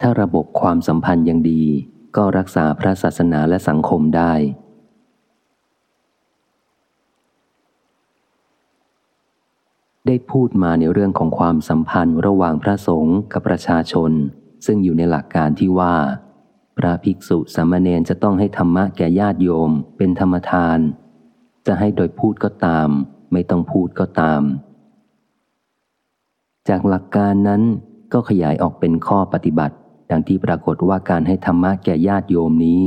ถ้าระบบความสัมพันธ์ยังดี ก็รักษาพระศาสนาและสังคมได้ ได้พูดมาในเรื่องของความสัมพันธ์ระหว่างพระสงฆ์กับประชาชน ซึ่งอยู่ในหลักการที่ว่า พระภิกษุสามเณรจะต้องให้ธรรมะแก่ญาติโยม เป็นธรรมทาน จะให้โดยพูดก็ตาม ไม่ต้องพูดก็ตาม จากหลักการนั้นก็ขยายออกเป็นข้อปฏิบัติ ดังที่ปรากฏว่าการให้ธรรมะแก่ญาติโยมนี้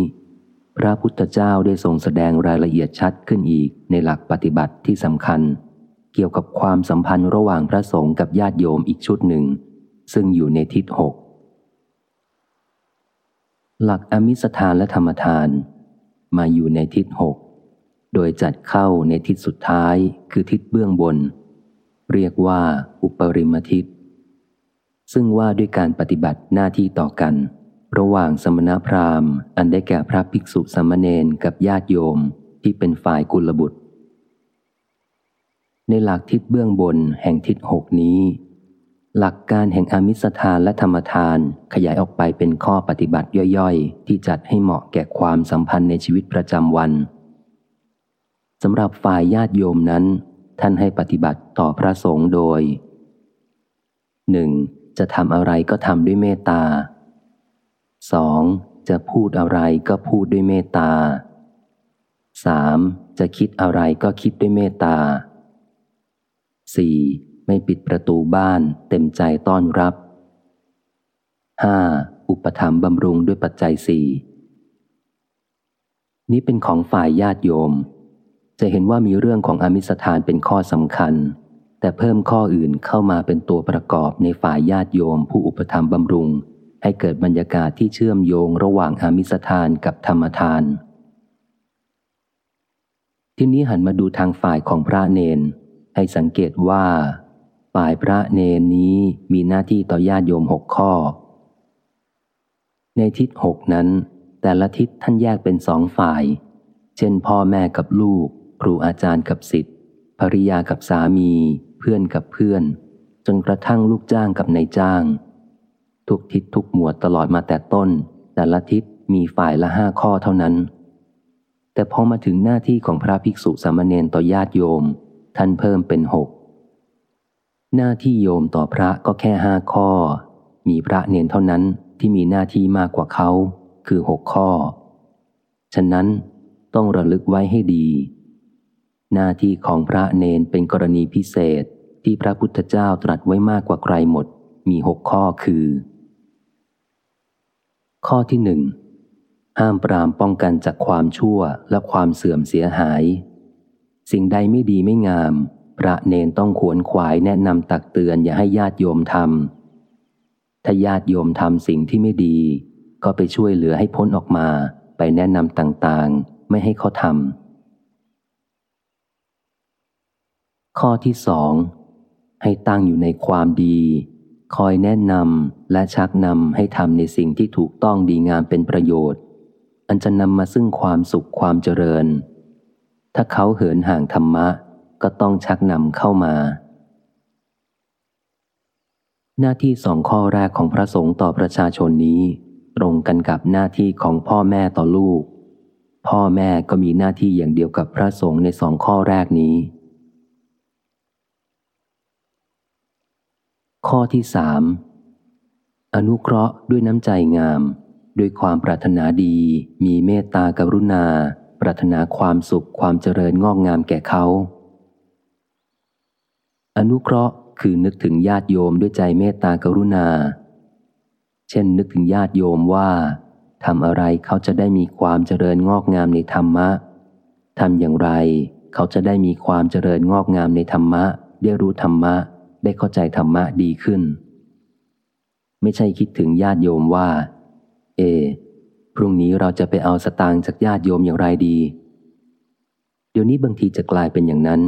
พระพุทธเจ้าได้ทรงแสดงรายละเอียดชัดขึ้นอีกในหลักปฏิบัติที่สำคัญ เกี่ยวกับความสัมพันธ์ระหว่างพระสงฆ์กับญาติโยมอีกชุดหนึ่ง ซึ่งอยู่ในทิศหกหลักอมิสทานและธรรมทาน มาอยู่ในทิศหกโดยจัดเข้าในทิศสุดท้ายคือทิศเบื้องบน เรียกว่าอุปริมทิศ ซึ่งว่าด้วยการปฏิบัติหน้าที่ต่อกัน ระหว่างสมณพราหมณ์ อันได้แก่พระภิกษุสมณเณรกับญาติโยมที่เป็นฝ่ายกุลบุตร ในหลักทิศเบื้องบนแห่งทิศหกนี้ หลักการแห่งอมิสทานและธรรมทานขยายออกไปเป็นข้อปฏิบัติย่อยๆ ที่จัดให้เหมาะแก่ความสัมพันธ์ในชีวิตประจำวันสำหรับฝ่ายญาติโยมนั้น ท่านให้ปฏิบัติต่อพระสงฆ์โดยหนึ่ง จะทำอะไรก็ทำด้วยเมตตา 2. จะพูดอะไรก็พูดด้วยเมตตา 3. จะคิดอะไรก็คิดด้วยเมตตา 4. ไม่ปิดประตูบ้านเต็มใจต้อนรับ 5. อุปถัมภ์บำรุงด้วยปัจจัยสี่นี้เป็นของฝ่ายญาติโยม จะเห็นว่ามีเรื่องของอมิสทานเป็นข้อสำคัญ แต่เพิ่มข้ออื่นเข้ามาเป็นตัวประกอบในฝ่ายญาติโยมผู้อุปถัมภ์บำรุง ให้เกิดบรรยากาศที่เชื่อมโยงระหว่างอามิสทานกับธรรมทาน ที่นี้หันมาดูทางฝ่ายของพระเนน ให้สังเกตว่า ฝ่ายพระเนนนี้มีหน้าที่ต่อญาติโยมหกข้อ ในทิศหกนั้น แต่ละทิศท่านแยกเป็นสองฝ่าย เช่นพ่อแม่กับลูก ครูอาจารย์กับสิทธิ์ภริยากับสามี เพื่อนกับเพื่อน จนกระทั่งลูกจ้างกับนายจ้าง ทุกทิศทุกหมวดตลอดมาแต่ต้น แต่ละทิศมีฝ่ายละห้าข้อเท่านั้น แต่พอมาถึงหน้าที่ของพระภิกษุสามเณรต่อญาติโยม ท่านเพิ่มเป็นหกหน้าที่โยมต่อพระก็แค่ห้าข้อ มีพระเนนเท่านั้นที่มีหน้าที่มากกว่าเขา คือหกข้อ ฉะนั้นต้องระลึกไว้ให้ดี หน้าที่ของพระเนนเป็นกรณีพิเศษที่พระพุทธเจ้าตรัสไว้มากกว่าใครหมด มีหกข้อคือ ข้อที่หนึ่งห้ามปรามป้องกันจากความชั่วและความเสื่อมเสียหาย สิ่งใดไม่ดีไม่งาม พระเนนต้องขวนขวายแนะนำตักเตือนอย่าให้ญาติโยมทำถ้าญาติโยมทำสิ่งที่ไม่ดี ก็ไปช่วยเหลือให้พ้นออกมา ไปแนะนำต่างๆ ไม่ให้เขาทำ ข้อที่สองให้ตั้งอยู่ในความดี คอยแนะนำและชักนำให้ทำในสิ่งที่ถูกต้องดีงามเป็นประโยชน์ อันจะนำมาซึ่งความสุขความเจริญ ถ้าเขาเหินห่างธรรมะ ก็ต้องชักนำเข้ามา หน้าที่สองข้อแรกของพระสงฆ์ต่อประชาชนนี้ ตรงกันกับหน้าที่ของพ่อแม่ต่อลูก พ่อแม่ก็มีหน้าที่อย่างเดียวกับพระสงฆ์ในสองข้อแรกนี้ ข้อที่สามอนุเคราะห์ด้วยน้ำใจงาม ด้วยความปรารถนาดี มีเมตตากรุณา ปรารถนาความสุขความเจริญงอกงามแก่เขา อนุเคราะห์คือนึกถึงญาติโยมด้วยใจเมตตากรุณา เช่นนึกถึงญาติโยมว่าทำอะไรเขาจะได้มีความเจริญงอกงามในธรรมะทำอย่างไร เขาจะได้มีความเจริญงอกงามในธรรมะ ได้รู้ธรรมะ ได้เข้าใจธรรมะดีขึ้น ไม่ใช่คิดถึงญาติโยมว่า เอ พรุ่งนี้เราจะไปเอาสตางค์จากญาติโยมอย่างไรดี เดี๋ยวนี้บางทีจะกลายเป็นอย่างนั้น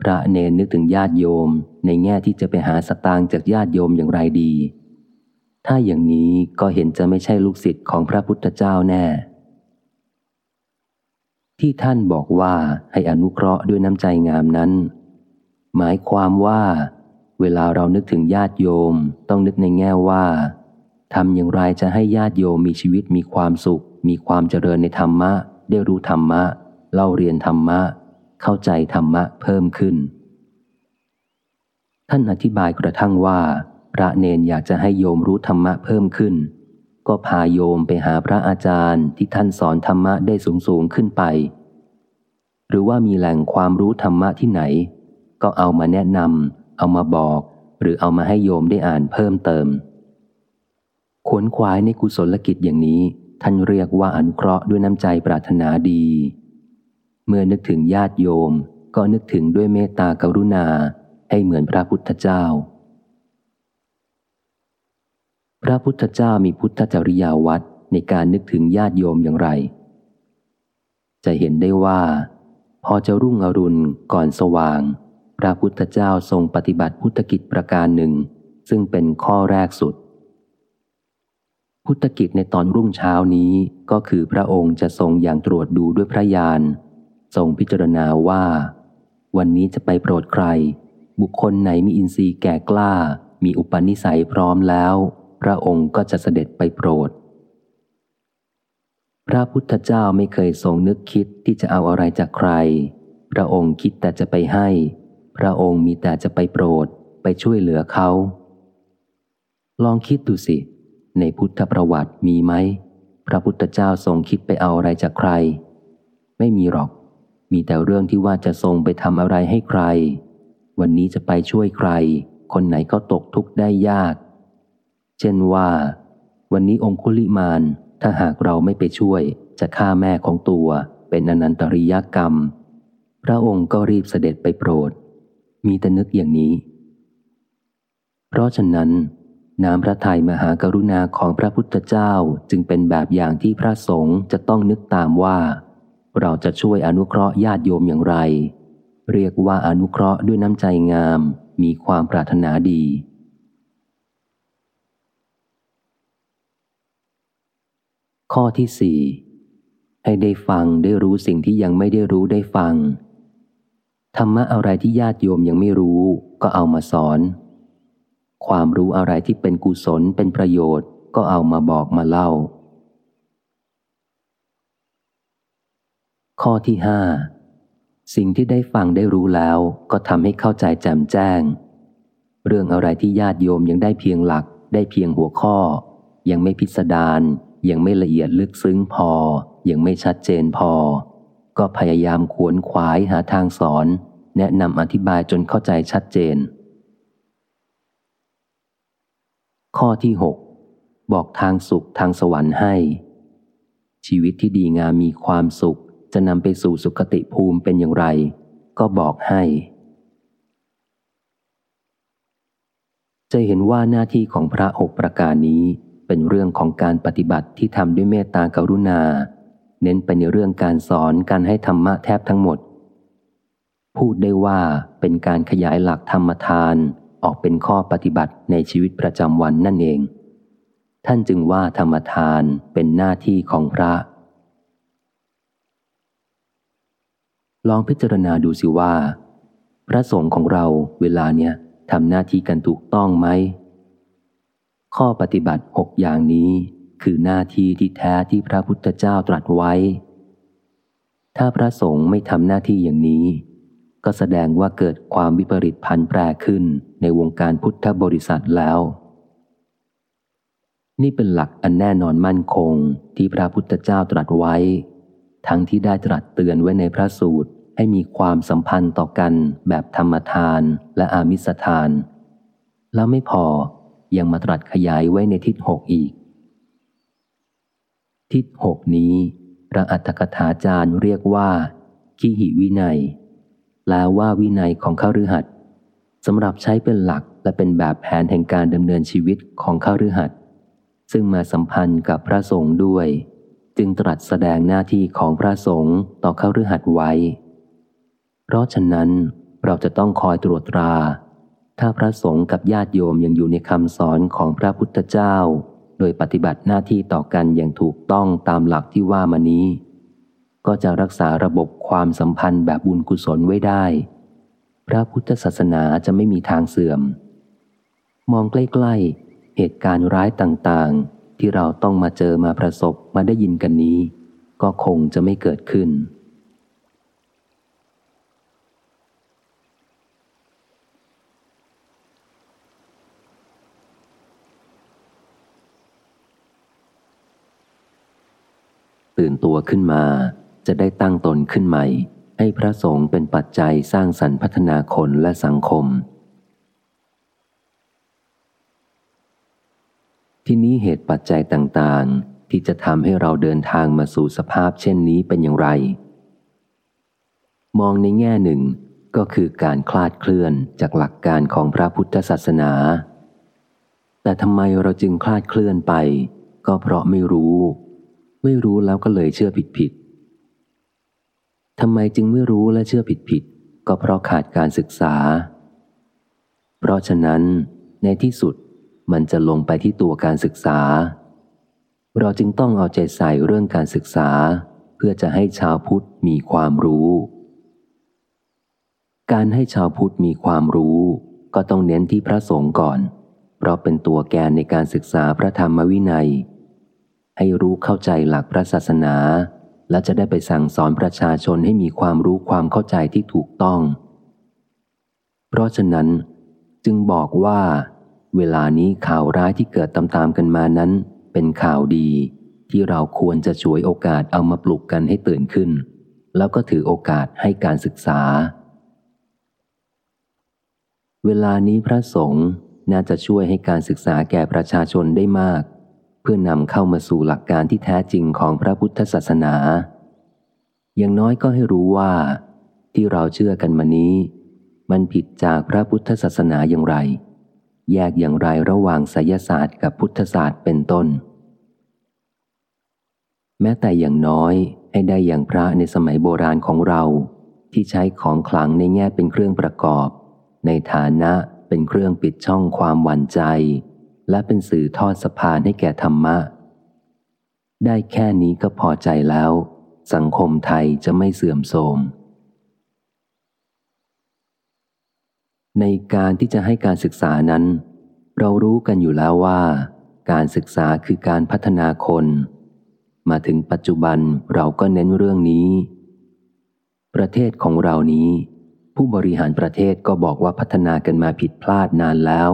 พระเนนนึกถึงญาติโยม ในแง่ที่จะไปหาสตางค์จากญาติโยมอย่างไรดี ถ้าอย่างนี้ก็เห็นจะไม่ใช่ลูกศิษย์ของพระพุทธเจ้าแน่ที่ท่านบอกว่าให้อนุเคราะห์ด้วยน้ำใจงามนั้น หมายความว่า เวลาเรานึกถึงญาติโยมต้องนึกในแง่ว่าทำอย่างไรจะให้ญาติโยมมีชีวิตมีความสุข มีความเจริญในธรรมะ ได้รู้ธรรมะ เล่าเรียนธรรมะ เข้าใจธรรมะเพิ่มขึ้น ท่านอธิบายกระทั่งว่า พระเนนอยากจะให้โยมรู้ธรรมะเพิ่มขึ้น ก็พาโยมไปหาพระอาจารย์ที่ท่านสอนธรรมะได้สูงสูงขึ้นไป หรือว่ามีแหล่งความรู้ธรรมะที่ไหน ก็เอามาแนะนำ เอามาบอกหรือเอามาให้โยมได้อ่านเพิ่มเติม ขวนขวายในกุศลกิจอย่างนี้ ท่านเรียกว่าอนุเคราะห์ด้วยน้ำใจปรารถนาดี เมื่อนึกถึงญาติโยมก็นึกถึงด้วยเมตตากรุณาให้เหมือนพระพุทธเจ้า พระพุทธเจ้ามีพุทธจริยาวัดในการนึกถึงญาติโยมอย่างไร จะเห็นได้ว่า พอจะรุ่งอรุณก่อนสว่าง พระพุทธเจ้าทรงปฏิบัติพุทธกิจประการหนึ่ง ซึ่งเป็นข้อแรกสุด พุทธกิจในตอนรุ่งเช้านี้ก็คือพระองค์จะทรงอย่างตรวจดูด้วยพระญาณทรงพิจารณาว่า วันนี้จะไปโปรดใคร บุคคลไหนมีอินทรีย์แก่กล้า มีอุปนิสัยพร้อมแล้ว พระองค์ก็จะเสด็จไปโปรด พระพุทธเจ้าไม่เคยทรงนึกคิดที่จะเอาอะไรจากใคร พระองค์คิดแต่จะไปให้ พระองค์มีแต่จะไปโปรดไปช่วยเหลือเขา ลองคิดดูสิ ในพุทธประวัติมีไหม พระพุทธเจ้าทรงคิดไปเอาอะไรจากใคร ไม่มีหรอก มีแต่เรื่องที่ว่าจะทรงไปทำอะไรให้ใคร วันนี้จะไปช่วยใคร คนไหนก็ตกทุกข์ได้ยาก เช่นว่า วันนี้องคุลิมานถ้าหากเราไม่ไปช่วย จะฆ่าแม่ของตัวเป็นอนันตริยกรรม พระองค์ก็รีบเสด็จไปโปรด มีแต่นึกอย่างนี้ เพราะฉะนั้น น้ำพระทัยมหากรุณาของพระพุทธเจ้าจึงเป็นแบบอย่างที่พระสงฆ์จะต้องนึกตามว่า เราจะช่วยอนุเคราะห์ญาติโยมอย่างไร เรียกว่าอนุเคราะห์ด้วยน้ำใจงาม มีความปรารถนาดีข้อที่สี่ให้ได้ฟังได้รู้สิ่งที่ยังไม่ได้รู้ได้ฟัง ธรรมะอะไรที่ญาติโยมยังไม่รู้ ก็เอามาสอน ความรู้อะไรที่เป็นกุศลเป็นประโยชน์ ก็เอามาบอกมาเล่า ข้อที่ห้าสิ่งที่ได้ฟังได้รู้แล้วก็ทำให้เข้าใจแจ่มแจ้ง เรื่องอะไรที่ญาติโยมยังได้เพียงหลัก ได้เพียงหัวข้อ ยังไม่พิสดารยังไม่ละเอียดลึกซึ้งพอ ยังไม่ชัดเจนพอ ก็พยายามขวนขวายหาทางสอน แนะนำอธิบายจนเข้าใจชัดเจน ข้อที่หกบอกทางสุขทางสวรรค์ให้ ชีวิตที่ดีงามมีความสุข จะนำไปสู่สุขติภูมิเป็นอย่างไร ก็บอกให้ จะเห็นว่าหน้าที่ของพระหกประการนี้เป็นเรื่องของการปฏิบัติที่ทำด้วยเมตตากรุณา เน้นไปในเรื่องการสอนการให้ธรรมะแทบทั้งหมด พูดได้ว่าเป็นการขยายหลักธรรมทานออกเป็นข้อปฏิบัติในชีวิตประจำวันนั่นเอง ท่านจึงว่าธรรมทานเป็นหน้าที่ของพระ ลองพิจารณาดูสิว่า พระสงฆ์ของเราเวลาเนี้ยทำหน้าที่กันถูกต้องไหม ข้อปฏิบัติหกอย่างนี้ คือหน้าที่ที่แท้ที่พระพุทธเจ้าตรัสไว้ ถ้าพระสงฆ์ไม่ทำหน้าที่อย่างนี้ ก็แสดงว่าเกิดความวิปริตพันแปรขึ้นในวงการพุทธบริษัทแล้ว นี่เป็นหลักอันแน่นอนมั่นคงที่พระพุทธเจ้าตรัสไว้ ทั้งที่ได้ตรัสเตือนไว้ในพระสูตรให้มีความสัมพันธ์ต่อกันแบบธรรมทานและอามิสทาน แล้วไม่พอยังมาตรัสขยายไว้ในทิศหกอีก ทิศหกนี้ พระอัฏฐกถาจารย์เรียกว่าขีหิวินัยแปลว่าวินัยของข้ารือหัดสำหรับใช้เป็นหลักและเป็นแบบแผนแห่งการดำเนินชีวิตของข้ารือหัดซึ่งมาสัมพันธ์กับพระสงฆ์ด้วย จึงตรัสแสดงหน้าที่ของพระสงฆ์ต่อข้ารือหัดไว้ เพราะฉะนั้นเราจะต้องคอยตรวจตรา ถ้าพระสงฆ์กับญาติโยมยังอยู่ในคำสอนของพระพุทธเจ้า ดยปฏิบัติหน้าที่ต่อกันอย่างถูกต้องตามหลักที่ว่ามานี้ ก็จะรักษาระบบความสัมพันธ์แบบบุญกุศลไว้ได้ พระพุทธศาสนาจะไม่มีทางเสื่อม มองใกล้ ๆ เหตุการณ์ร้ายต่างๆ ที่เราต้องมาเจอมาประสบมาได้ยินกันนี้ ก็คงจะไม่เกิดขึ้น ตื่นตัวขึ้นมา จะได้ตั้งตนขึ้นใหม่ ให้พระสงฆ์เป็นปัจจัยสร้างสรรพัฒนาคนและสังคม ที่นี้เหตุปัจจัยต่างๆ ที่จะทำให้เราเดินทางมาสู่สภาพเช่นนี้เป็นอย่างไร มองในแง่หนึ่งก็คือการคลาดเคลื่อนจากหลักการของพระพุทธศาสนา แต่ทำไมเราจึงคลาดเคลื่อนไป ก็เพราะไม่รู้ ไม่รู้แล้วก็เลยเชื่อผิดผิดทำไมจึงไม่รู้และเชื่อผิดผิด ก็เพราะขาดการศึกษา เพราะฉะนั้น ในที่สุดมันจะลงไปที่ตัวการศึกษา เราจึงต้องเอาใจใส่เรื่องการศึกษา เพื่อจะให้ชาวพุทธมีความรู้ การให้ชาวพุทธมีความรู้ ก็ต้องเน้นที่พระสงฆ์ก่อน เพราะเป็นตัวแกนในการศึกษาพระธรรมวินัย ให้รู้เข้าใจหลักพระศาสนา และจะได้ไปสั่งสอนประชาชนให้มีความรู้ความเข้าใจที่ถูกต้อง เพราะฉะนั้น จึงบอกว่า เวลานี้ข่าวร้ายที่เกิดตามๆกันมานั้น เป็นข่าวดี ที่เราควรจะช่วยโอกาสเอามาปลุกกันให้ตื่นขึ้น แล้วก็ถือโอกาสให้การศึกษา เวลานี้พระสงฆ์น่าจะช่วยให้การศึกษาแก่ประชาชนได้มาก เพื่อนำเข้ามาสู่หลักการที่แท้จริงของพระพุทธศาสนา อย่างน้อยก็ให้รู้ว่า ที่เราเชื่อกันมานี้ มันผิดจากพระพุทธศาสนาอย่างไร แยกอย่างไรระหว่างไสยศาสตร์กับพุทธศาสตร์เป็นต้น แม้แต่อย่างน้อยให้ได้อย่างพระในสมัยโบราณของเรา ที่ใช้ของขลังในแง่เป็นเครื่องประกอบ ในฐานะเป็นเครื่องปิดช่องความหวั่นใจ และเป็นสื่อทอดสะพานให้แก่ธรรมะ ได้แค่นี้ก็พอใจแล้ว สังคมไทยจะไม่เสื่อมโทรม ในการที่จะให้การศึกษานั้น เรารู้กันอยู่แล้วว่า การศึกษาคือการพัฒนาคน มาถึงปัจจุบันเราก็เน้นเรื่องนี้ ประเทศของเรานี้ ผู้บริหารประเทศก็บอกว่าพัฒนากันมาผิดพลาดนานแล้ว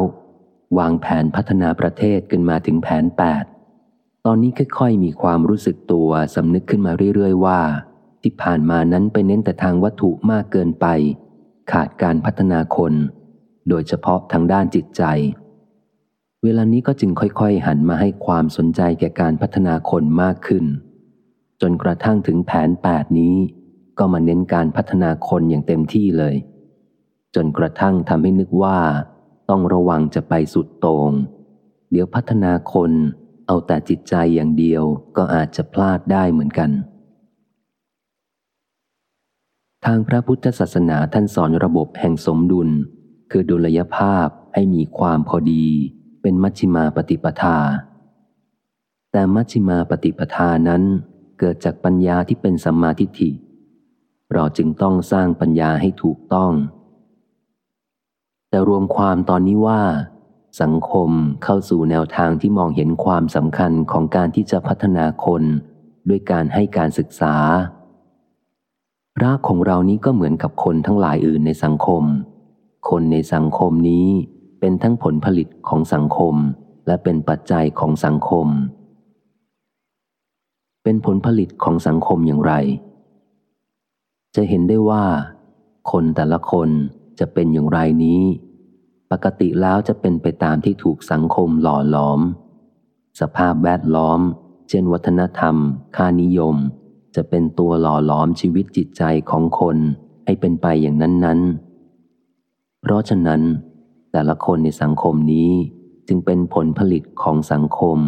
วางแผนพัฒนาประเทศกันมาถึงแผนแปดตอนนี้ค่อยๆ มีความรู้สึกตัวสำนึกขึ้นมาเรื่อยๆ ว่า ที่ผ่านมานั้นไปเน้นแต่ทางวัตถุมากเกินไป ขาดการพัฒนาคน โดยเฉพาะทางด้านจิตใจ เวลานี้ก็จึงค่อยๆ หันมาให้ความสนใจแก่การพัฒนาคนมากขึ้น จนกระทั่งถึงแผนแปดนี้ ก็มาเน้นการพัฒนาคนอย่างเต็มที่เลย จนกระทั่งทำให้นึกว่า ต้องระวังจะไปสุดโตง่งเดี๋ยวพัฒนาคนเอาแต่จิตใจอย่างเดียวก็อาจจะพลาดได้เหมือนกัน ทางพระพุทธศาสนาท่านสอนระบบแห่งสมดุล คือดุลยภาพให้มีความพอดี เป็นมัชฌิมาปฏิปทา แต่มัชฌิมาปฏิปทานั้นเกิดจากปัญญาที่เป็นสัมมาทิฏฐิ เราจึงต้องสร้างปัญญาให้ถูกต้อง แต่รวมความตอนนี้ว่า สังคมเข้าสู่แนวทางที่มองเห็นความสำคัญของการที่จะพัฒนาคนด้วยการให้การศึกษา พระของเรานี้ก็เหมือนกับคนทั้งหลายอื่นในสังคม คนในสังคมนี้เป็นทั้งผลผลิตของสังคม และเป็นปัจจัยของสังคม เป็นผลผลิตของสังคมอย่างไร จะเห็นได้ว่า คนแต่ละคน จะเป็นอย่างไรนี้ ปกติแล้วจะเป็นไปตามที่ถูกสังคมหล่อหลอม สภาพแวดล้อม เช่นวัฒนธรรม ค่านิยม จะเป็นตัวหล่อหลอมชีวิตจิตใจของคนให้เป็นไปอย่างนั้นๆ เพราะฉะนั้น แต่ละคนในสังคมนี้จึงเป็นผลผลิตของสังคม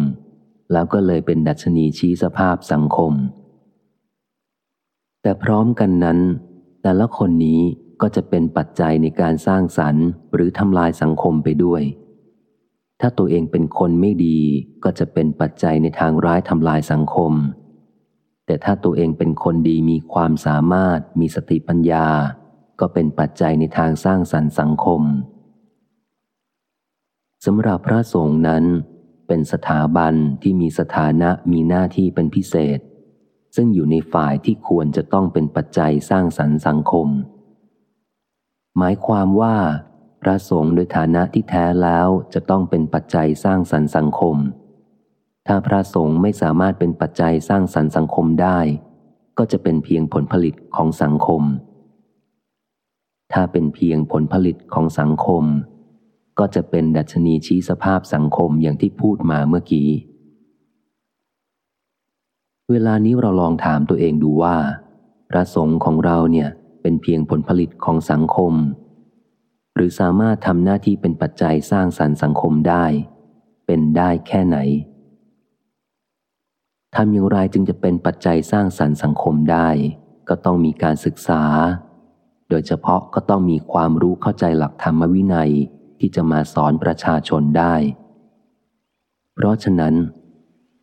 แล้วก็เลยเป็นดัชนีชี้สภาพสังคม แต่พร้อมกันนั้น แต่ละคนนี้ ก็จะเป็นปัจจัยในการสร้างสรรค์หรือทำลายสังคมไปด้วย ถ้าตัวเองเป็นคนไม่ดีก็จะเป็นปัจจัยในทางร้ายทำลายสังคม แต่ถ้าตัวเองเป็นคนดีมีความสามารถมีสติปัญญา ก็เป็นปัจจัยในทางสร้างสรรค์สังคมสำหรับพระสงฆ์นั้น เป็นสถาบันที่มีสถานะมีหน้าที่เป็นพิเศษ ซึ่งอยู่ในฝ่ายที่ควรจะต้องเป็นปัจจัยสร้างสรรค์สังคม หมายความว่าพระสงฆ์โดยฐานะที่แท้แล้วจะต้องเป็นปัจจัยสร้างสรรค์สังคม ถ้าพระสงฆ์ไม่สามารถเป็นปัจจัยสร้างสรรค์สังคมได้ ก็จะเป็นเพียงผลผลิตของสังคม ถ้าเป็นเพียงผลผลิตของสังคม ก็จะเป็นดัชนีชี้สภาพสังคมอย่างที่พูดมาเมื่อกี้ เวลานี้เราลองถามตัวเองดูว่า พระสงฆ์ของเราเนี่ย เป็นเพียงผลผลิตของสังคม หรือสามารถทำหน้าที่เป็นปัจจัยสร้างสรรค์สังคมได้ เป็นได้แค่ไหนทำอย่างไรจึงจะเป็นปัจจัยสร้างสรรค์สังคมได้ ก็ต้องมีการศึกษา โดยเฉพาะก็ต้องมีความรู้เข้าใจหลักธรรมวินัยที่จะมาสอนประชาชนได้ เพราะฉะนั้น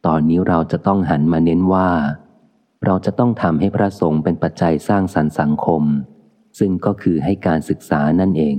ตอนนี้เราจะต้องหันมาเน้นว่า เราจะต้องทำให้พระสงฆ์เป็นปัจจัยสร้างสรรค์สังคม ซึ่งก็คือให้การศึกษานั่นเอง